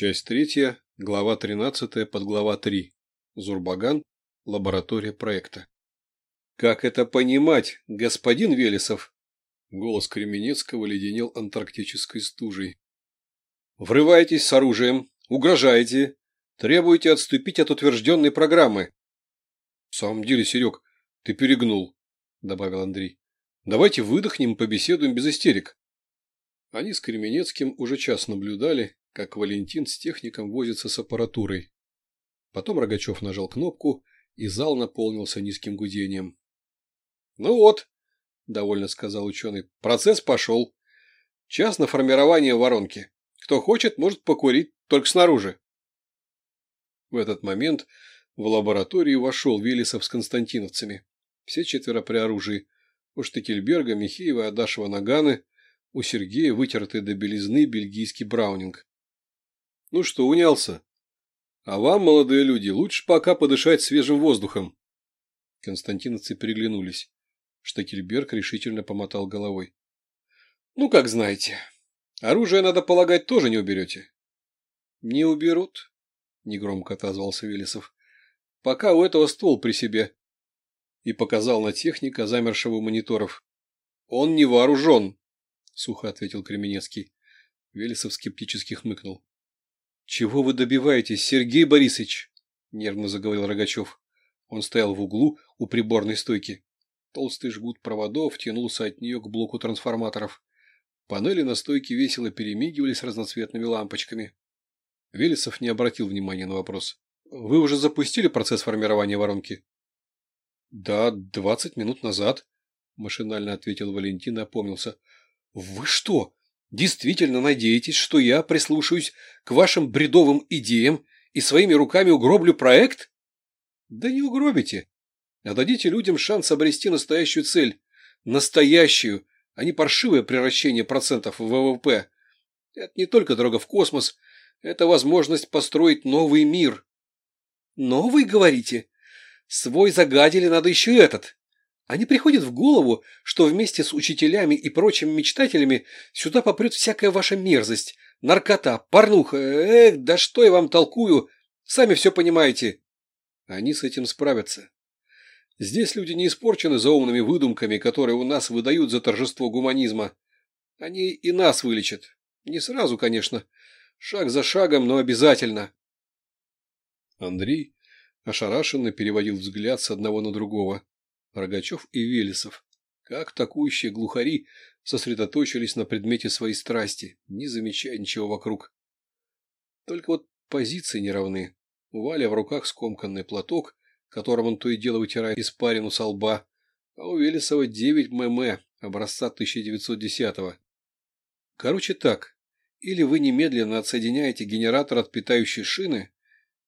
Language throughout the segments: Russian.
Часть третья, глава тринадцатая, подглава три. Зурбаган, лаборатория проекта. «Как это понимать, господин Велесов?» Голос Кременецкого леденел антарктической стужей. «Врываетесь с оружием, угрожаете, требуете отступить от утвержденной программы». «В самом деле, Серег, ты перегнул», — добавил Андрей. «Давайте выдохнем побеседуем без истерик». Они с Кременецким уже час наблюдали, как Валентин с техником возится с аппаратурой. Потом Рогачев нажал кнопку, и зал наполнился низким гудением. — Ну вот, — довольно сказал ученый, — процесс пошел. Час на формирование воронки. Кто хочет, может покурить, только снаружи. В этот момент в лабораторию вошел Велесов с константиновцами. Все четверо при оружии. У Штекельберга, Михеева, Адашева, Наганы – у Сергея вытертый до белизны бельгийский браунинг. Ну что, унялся? А вам, молодые люди, лучше пока подышать свежим воздухом. Константиновцы переглянулись. Штекельберг решительно помотал головой. Ну, как знаете. Оружие, надо полагать, тоже не уберете. Не уберут, негромко отозвался Велесов. Пока у этого ствол при себе. И показал на техника, замершего мониторов. Он не вооружен сухо ответил Кременецкий. Велесов скептически хмыкнул. Чего вы добиваетесь, Сергей Борисович? нервно заговорил Рогачев. Он стоял в углу у приборной стойки. Толстый жгут проводов тянулся от нее к блоку трансформаторов. Панели на стойке весело перемигивались разноцветными лампочками. Велесов не обратил внимания на вопрос. «Вы уже запустили процесс формирования воронки?» «Да, двадцать минут назад», – машинально ответил Валентин и опомнился. Вы что, действительно надеетесь, что я прислушаюсь к вашим бредовым идеям и своими руками угроблю проект? Да не угробите, а дадите людям шанс обрести настоящую цель. Настоящую, а не паршивое превращение процентов в ВВП. Это не только дорога в космос, это возможность построить новый мир. Новый, говорите? Свой загадили, надо еще этот. А не приходит в голову, что вместе с учителями и прочими мечтателями сюда попрет всякая ваша мерзость, наркота, порнуха. Эх, да что я вам толкую, сами все понимаете. Они с этим справятся. Здесь люди не испорчены заумными выдумками, которые у нас выдают за торжество гуманизма. Они и нас вылечат. Не сразу, конечно. Шаг за шагом, но обязательно. Андрей ошарашенно переводил взгляд с одного на другого. Рогачев и Велесов, как атакующие глухари, сосредоточились на предмете своей страсти, не замечая ничего вокруг. Только вот позиции не. У Валя в руках скомканный платок, которым он то и дело вытирает испарину со лба, а у Велесова 9 мм образца 1910-го. Короче так, или вы немедленно отсоединяете генератор от питающей шины,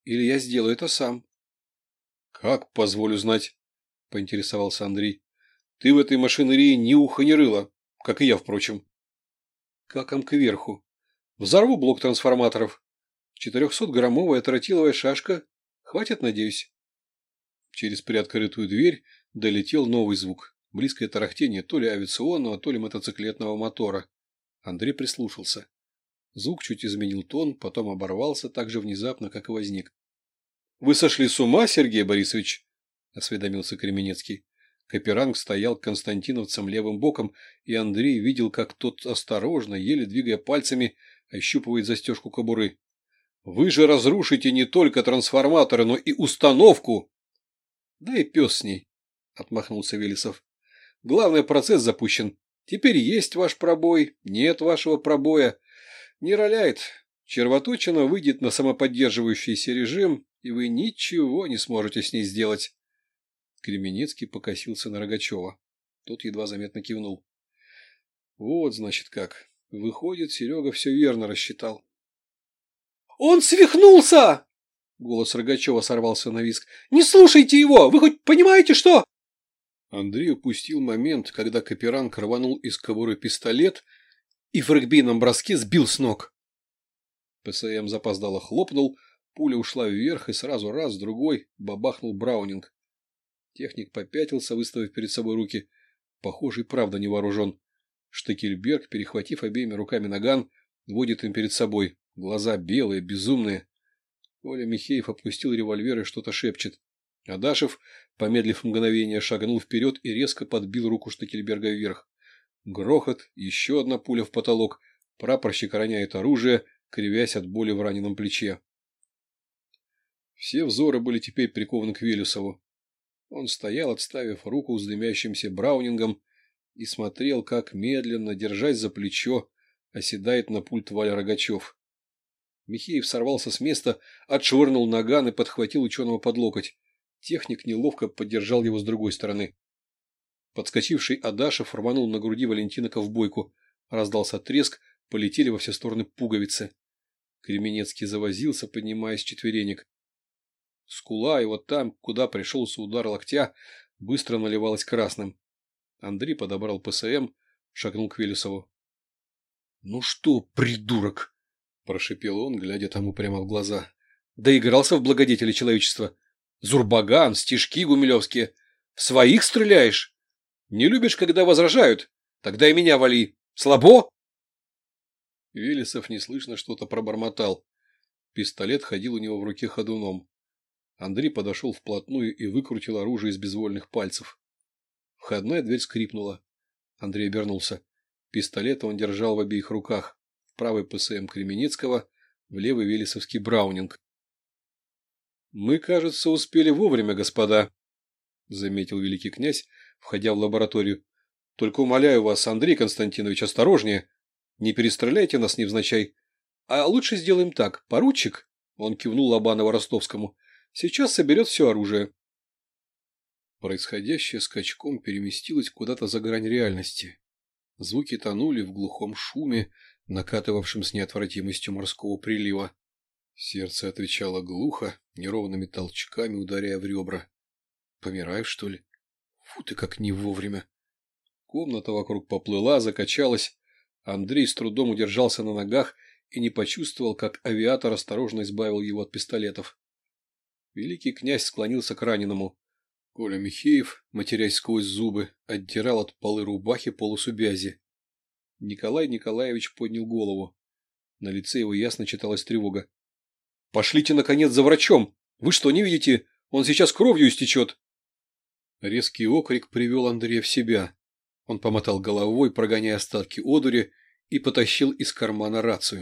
или я сделаю это сам. — Как, позволю знать? – поинтересовался Андрей. «Ты в этой машинерии ни уха не рыла, как и я, впрочем». «Каком кверху. Взорву блок трансформаторов. Четырехсотграммовая тротиловая шашка. Хватит, надеюсь?» Через приоткрытую дверь долетел новый звук. Близкое тарахтение то ли авиационного, то ли мотоциклетного мотора. Андрей прислушался. Звук чуть изменил тон, потом оборвался так же внезапно, как и возник. — Вы сошли с ума, Сергей Борисович? – осведомился Кременецкий. Каперанг стоял константиновцем левым боком, и Андрей видел, как тот осторожно, еле двигая пальцами, ощупывает застежку кобуры. «Вы же разрушите не только трансформаторы, но и установку!» «Да и пес с ней», – отмахнулся Велесов. «Главный процесс запущен. Теперь есть ваш пробой, нет вашего пробоя. Не роляет. Червоточина выйдет на самоподдерживающийся режим, и вы ничего не сможете с ней сделать. Кременецкий покосился на Рогачева. Тот едва заметно кивнул. Вот, значит, как. Выходит, Серега все верно рассчитал. «Он свихнулся!» Голос Рогачева сорвался на виск. «Не слушайте его! Вы хоть понимаете, что...» Андрей упустил момент, когда Каперанг рванул из кобуры пистолет и в регбийном броске сбил с ног. ПСМ запоздало хлопнул, пуля ушла вверх и сразу раз, другой бабахнул Браунинг. Техник попятился, выставив перед собой руки. Похоже, и правда не вооружен. Штекельберг, перехватив обеими руками наган, водит им перед собой. глаза белые, безумные. Оля Михеев опустил револьвер и что-то шепчет. Адашев, помедлив мгновение, шагнул вперед и резко подбил руку Штекельберга вверх. Грохот, еще одна пуля в потолок. Прапорщик роняет оружие, кривясь от боли в раненом плече. Все взоры были теперь прикованы к Велесову. Он стоял, отставив руку с дымящимся браунингом, и смотрел, как медленно, держась за плечо, оседает на пульт Валя Рогачев. Михеев сорвался с места, отшвырнул наган и подхватил ученого под локоть. Техник неловко поддержал его с другой стороны. Подскочивший Адашев рванул на груди Валентина ковбойку. Раздался треск, полетели во все стороны пуговицы. Кременецкий завозился, поднимаясь четверенек. Скула его там, куда пришелся удар локтя, быстро наливалась красным. Андрей подобрал ПСМ, шагнул к Велесову. — Ну что, придурок? – прошипел он, глядя тому прямо в глаза. — Доигрался в благодетели человечества. Зурбаган, стишки гумилевские. В своих стреляешь? Не любишь, когда возражают? Тогда и меня вали. Слабо? Велесов неслышно что-то пробормотал. Пистолет ходил у него в руке ходуном. Андрей подошел вплотную и выкрутил оружие из безвольных пальцев. Входная дверь скрипнула. Андрей обернулся. Пистолет он держал в обеих руках. В правой ПСМ Кременецкого, в левый Велесовский Браунинг. «Мы, кажется, успели вовремя, господа», — заметил великий князь, входя в лабораторию. «Только умоляю вас, Андрей Константинович, осторожнее. Не перестреляйте нас невзначай. А лучше сделаем так. Поручик, — он кивнул Лобаново-Ростовскому, Сейчас соберет все оружие. Происходящее скачком переместилось куда-то за грань реальности. Звуки тонули в глухом шуме, накатывавшем с неотвратимостью морского прилива. Сердце отвечало глухо, неровными толчками ударяя в ребра. Помираю, что ли? Фу ты, как не вовремя. Комната вокруг поплыла, закачалась. Андрей с трудом удержался на ногах и не почувствовал, как авиатор осторожно избавил его от пистолетов. Великий князь склонился к раненому. Коля Михеев, матерясь сквозь зубы, отдирал от полы рубахи полосу бязи. Николай Николаевич поднял голову. На лице его ясно читалась тревога. — Пошлите, наконец, за врачом! Вы что, не видите? Он сейчас кровью истечет! Резкий окрик привел Андрея в себя. Он помотал головой, прогоняя остатки одури, и потащил из кармана рацию.